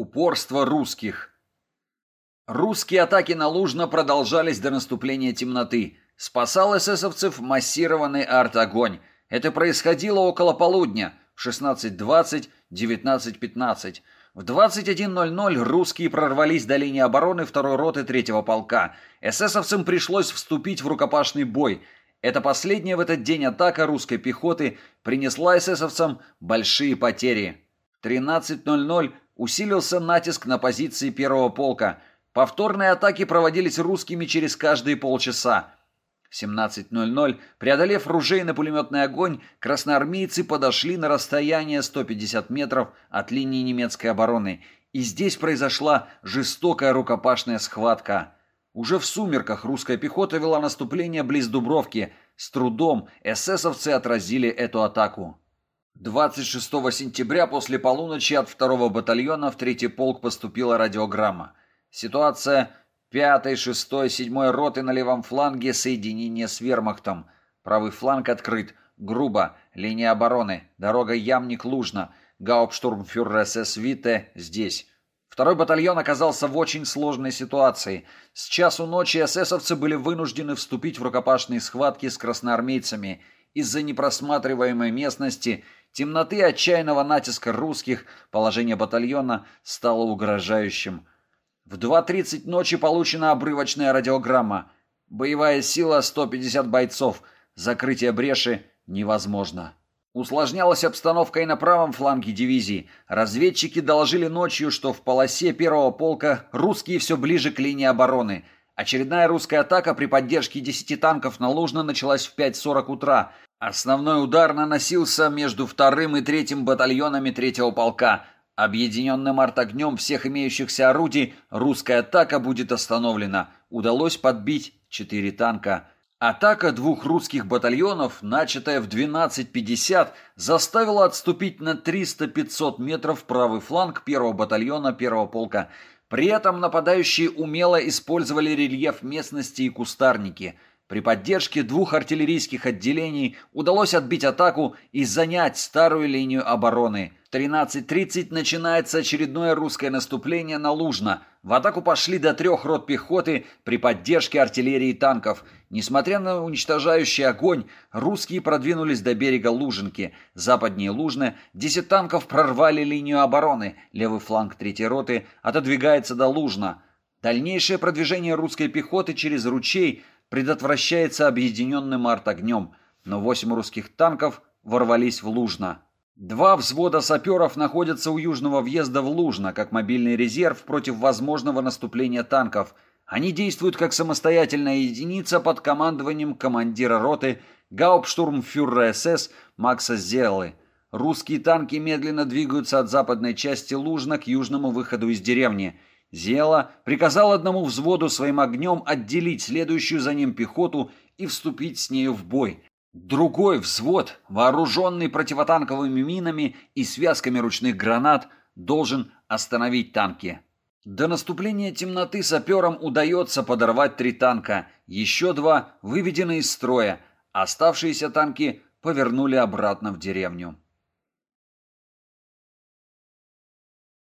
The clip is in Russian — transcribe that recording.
Упорство русских. Русские атаки на Лужно продолжались до наступления темноты. Спасал эсэсовцев массированный арт-огонь. Это происходило около полудня, в 16.20, 19.15. В 21.00 русские прорвались до линии обороны второй роты третьего полка. Эсэсовцам пришлось вступить в рукопашный бой. Эта последняя в этот день атака русской пехоты принесла эсэсовцам большие потери. В 13.00 усилился натиск на позиции первого полка. Повторные атаки проводились русскими через каждые полчаса. В 17.00, преодолев ружейно-пулеметный огонь, красноармейцы подошли на расстояние 150 метров от линии немецкой обороны. И здесь произошла жестокая рукопашная схватка. Уже в сумерках русская пехота вела наступление близ Дубровки. С трудом эсэсовцы отразили эту атаку. 26 сентября после полуночи от второго батальона в третий полк поступила радиограмма. Ситуация 5, 6, 7 роты на левом фланге соединение с вермахтом. Правый фланг открыт. Грубо. Линия обороны. Дорога Ямник-Лужно. Гауптштурмфюрер СС Вите здесь. Второй батальон оказался в очень сложной ситуации. С часу ночи эсэсовцы были вынуждены вступить в рукопашные схватки с красноармейцами. Из-за непросматриваемой местности – темноты отчаянного натиска русских положение батальона стало угрожающим. В 2.30 ночи получена обрывочная радиограмма. Боевая сила 150 бойцов. Закрытие бреши невозможно. Усложнялась обстановка и на правом фланге дивизии. Разведчики доложили ночью, что в полосе первого полка русские все ближе к линии обороны. Очередная русская атака при поддержке 10 танков на Лужно началась в 5.40 утра. Основной удар наносился между вторым и третьим батальонами третьего полка. Объединенным артогнем всех имеющихся орудий русская атака будет остановлена. Удалось подбить четыре танка. Атака двух русских батальонов, начатая в 12.50, заставила отступить на 300-500 метров правый фланг первого батальона первого полка. При этом нападающие умело использовали рельеф местности и кустарники – при поддержке двух артиллерийских отделений удалось отбить атаку и занять старую линию обороны. В 13.30 начинается очередное русское наступление на Лужно. В атаку пошли до трех рот пехоты при поддержке артиллерии и танков. Несмотря на уничтожающий огонь, русские продвинулись до берега Лужинки. Западнее Лужны 10 танков прорвали линию обороны. Левый фланг третьей роты отодвигается до Лужна. Дальнейшее продвижение русской пехоты через ручей – предотвращается объединенным артогнем, но восемь русских танков ворвались в Лужно. Два взвода саперов находятся у южного въезда в Лужно, как мобильный резерв против возможного наступления танков. Они действуют как самостоятельная единица под командованием командира роты Гауптштурмфюрера СС Макса Зеллы. Русские танки медленно двигаются от западной части Лужно к южному выходу из деревни – Зела приказал одному взводу своим огнем отделить следующую за ним пехоту и вступить с нею в бой. Другой взвод, вооруженный противотанковыми минами и связками ручных гранат, должен остановить танки. До наступления темноты саперам удается подорвать три танка, еще два выведены из строя, оставшиеся танки повернули обратно в деревню.